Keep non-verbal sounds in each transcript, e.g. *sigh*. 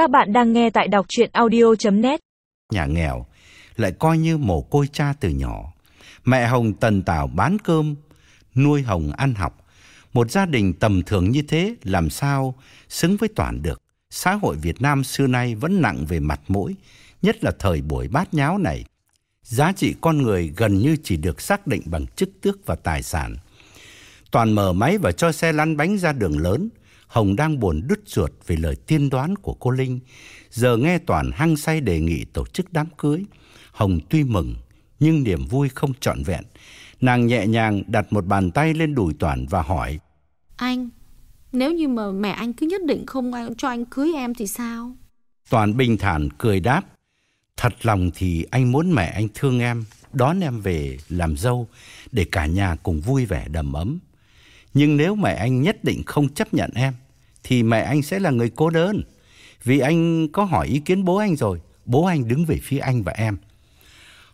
Các bạn đang nghe tại đọc chuyện audio.net Nhà nghèo lại coi như mồ côi cha từ nhỏ. Mẹ Hồng tần tảo bán cơm, nuôi Hồng ăn học. Một gia đình tầm thường như thế làm sao xứng với Toàn được. Xã hội Việt Nam xưa nay vẫn nặng về mặt mũi, nhất là thời buổi bát nháo này. Giá trị con người gần như chỉ được xác định bằng chức tước và tài sản. Toàn mở máy và cho xe lăn bánh ra đường lớn. Hồng đang buồn đứt ruột về lời tiên đoán của cô Linh. Giờ nghe Toàn hăng say đề nghị tổ chức đám cưới. Hồng tuy mừng, nhưng niềm vui không trọn vẹn. Nàng nhẹ nhàng đặt một bàn tay lên đùi Toàn và hỏi. Anh, nếu như mà mẹ anh cứ nhất định không cho anh cưới em thì sao? Toàn bình thản cười đáp. Thật lòng thì anh muốn mẹ anh thương em, đón em về làm dâu để cả nhà cùng vui vẻ đầm ấm. Nhưng nếu mẹ anh nhất định không chấp nhận em, thì mẹ anh sẽ là người cô đơn. Vì anh có hỏi ý kiến bố anh rồi, bố anh đứng về phía anh và em.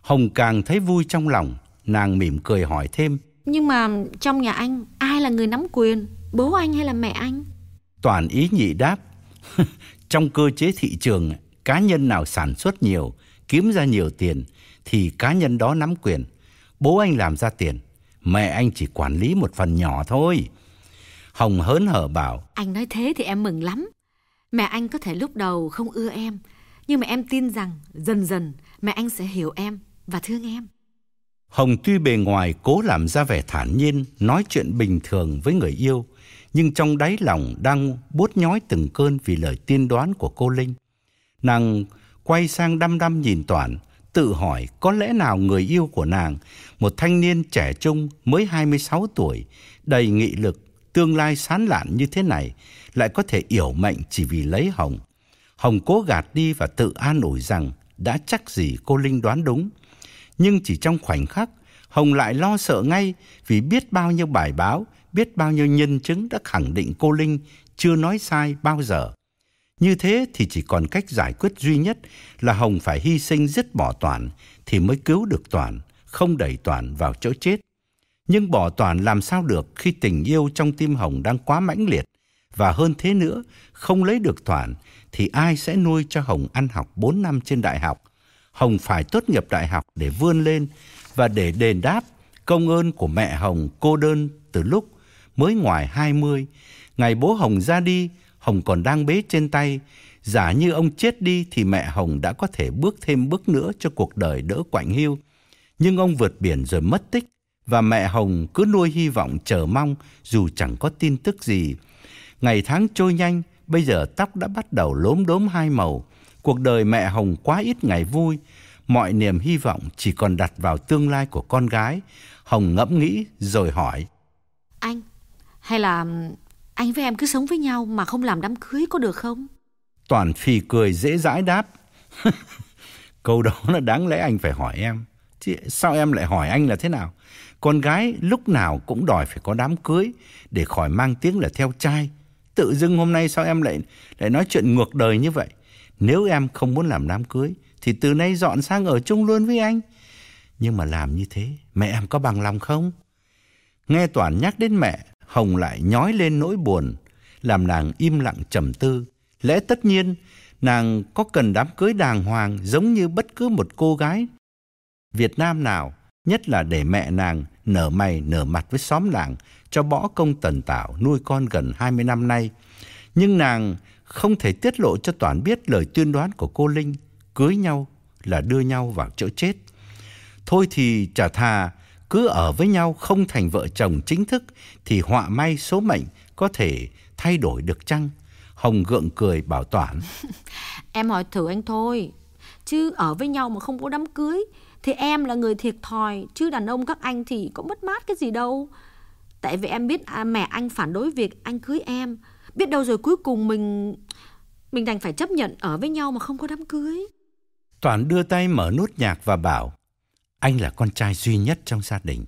Hồng càng thấy vui trong lòng, nàng mỉm cười hỏi thêm. Nhưng mà trong nhà anh, ai là người nắm quyền? Bố anh hay là mẹ anh? Toàn ý nhị đáp. *laughs* trong cơ chế thị trường, cá nhân nào sản xuất nhiều, kiếm ra nhiều tiền, thì cá nhân đó nắm quyền. Bố anh làm ra tiền, mẹ anh chỉ quản lý một phần nhỏ thôi. Hồng hớn hở bảo. Anh nói thế thì em mừng lắm. Mẹ anh có thể lúc đầu không ưa em, nhưng mà em tin rằng dần dần mẹ anh sẽ hiểu em và thương em. Hồng tuy bề ngoài cố làm ra vẻ thản nhiên, nói chuyện bình thường với người yêu, nhưng trong đáy lòng đang buốt nhói từng cơn vì lời tiên đoán của cô Linh. Nàng quay sang đăm đăm nhìn Toàn, tự hỏi có lẽ nào người yêu của nàng, một thanh niên trẻ trung mới 26 tuổi, đầy nghị lực, tương lai sán lạn như thế này, lại có thể yểu mệnh chỉ vì lấy Hồng. Hồng cố gạt đi và tự an ủi rằng đã chắc gì cô Linh đoán đúng. Nhưng chỉ trong khoảnh khắc, Hồng lại lo sợ ngay vì biết bao nhiêu bài báo, biết bao nhiêu nhân chứng đã khẳng định cô Linh chưa nói sai bao giờ. Như thế thì chỉ còn cách giải quyết duy nhất là Hồng phải hy sinh dứt bỏ Toàn thì mới cứu được Toàn, không đẩy Toàn vào chỗ chết. Nhưng bỏ Toàn làm sao được khi tình yêu trong tim Hồng đang quá mãnh liệt và hơn thế nữa, không lấy được Toàn thì ai sẽ nuôi cho Hồng ăn học 4 năm trên đại học. Hồng phải tốt nghiệp đại học để vươn lên và để đền đáp công ơn của mẹ Hồng cô đơn từ lúc mới ngoài 20. Ngày bố Hồng ra đi, Hồng còn đang bế trên tay. Giả như ông chết đi thì mẹ Hồng đã có thể bước thêm bước nữa cho cuộc đời đỡ quạnh hiu. Nhưng ông vượt biển rồi mất tích và mẹ Hồng cứ nuôi hy vọng chờ mong dù chẳng có tin tức gì. Ngày tháng trôi nhanh, bây giờ tóc đã bắt đầu lốm đốm hai màu. Cuộc đời mẹ Hồng quá ít ngày vui, mọi niềm hy vọng chỉ còn đặt vào tương lai của con gái. Hồng ngẫm nghĩ rồi hỏi. Anh, hay là anh với em cứ sống với nhau mà không làm đám cưới có được không? Toàn phì cười dễ dãi đáp. *laughs* Câu đó là đáng lẽ anh phải hỏi em. Chứ sao em lại hỏi anh là thế nào? Con gái lúc nào cũng đòi phải có đám cưới để khỏi mang tiếng là theo trai. Tự dưng hôm nay sao em lại lại nói chuyện ngược đời như vậy? Nếu em không muốn làm đám cưới thì từ nay dọn sang ở chung luôn với anh. Nhưng mà làm như thế, mẹ em có bằng lòng không? Nghe Toàn nhắc đến mẹ, Hồng lại nhói lên nỗi buồn, làm nàng im lặng trầm tư. Lẽ tất nhiên, nàng có cần đám cưới đàng hoàng giống như bất cứ một cô gái Việt Nam nào, nhất là để mẹ nàng nở mày nở mặt với xóm làng cho bỏ công tần tảo nuôi con gần 20 năm nay. Nhưng nàng không thể tiết lộ cho Toàn biết lời tuyên đoán của cô Linh, cưới nhau là đưa nhau vào chỗ chết. Thôi thì trả thà cứ ở với nhau không thành vợ chồng chính thức thì họa may số mệnh có thể thay đổi được chăng? Hồng gượng cười bảo Toản. *laughs* em hỏi thử anh thôi. Chứ ở với nhau mà không có đám cưới thì em là người thiệt thòi. Chứ đàn ông các anh thì có mất mát cái gì đâu. Tại vì em biết à, mẹ anh phản đối việc anh cưới em. Biết đâu rồi cuối cùng mình... Mình đành phải chấp nhận ở với nhau mà không có đám cưới. toàn đưa tay mở nút nhạc và bảo anh là con trai duy nhất trong gia đình.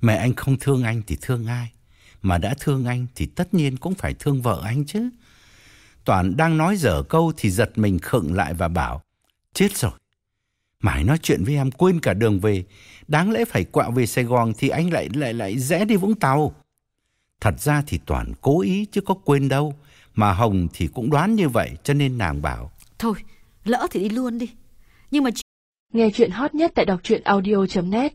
Mẹ anh không thương anh thì thương ai? Mà đã thương anh thì tất nhiên cũng phải thương vợ anh chứ. Toàn đang nói dở câu thì giật mình khựng lại và bảo Chết rồi. Mãi nói chuyện với em quên cả đường về. Đáng lẽ phải quẹo về Sài Gòn thì anh lại lại lại rẽ đi Vũng Tàu. Thật ra thì Toàn cố ý chứ có quên đâu. Mà Hồng thì cũng đoán như vậy cho nên nàng bảo. Thôi, lỡ thì đi luôn đi. Nhưng mà Nghe chuyện hot nhất tại đọc truyện audio.net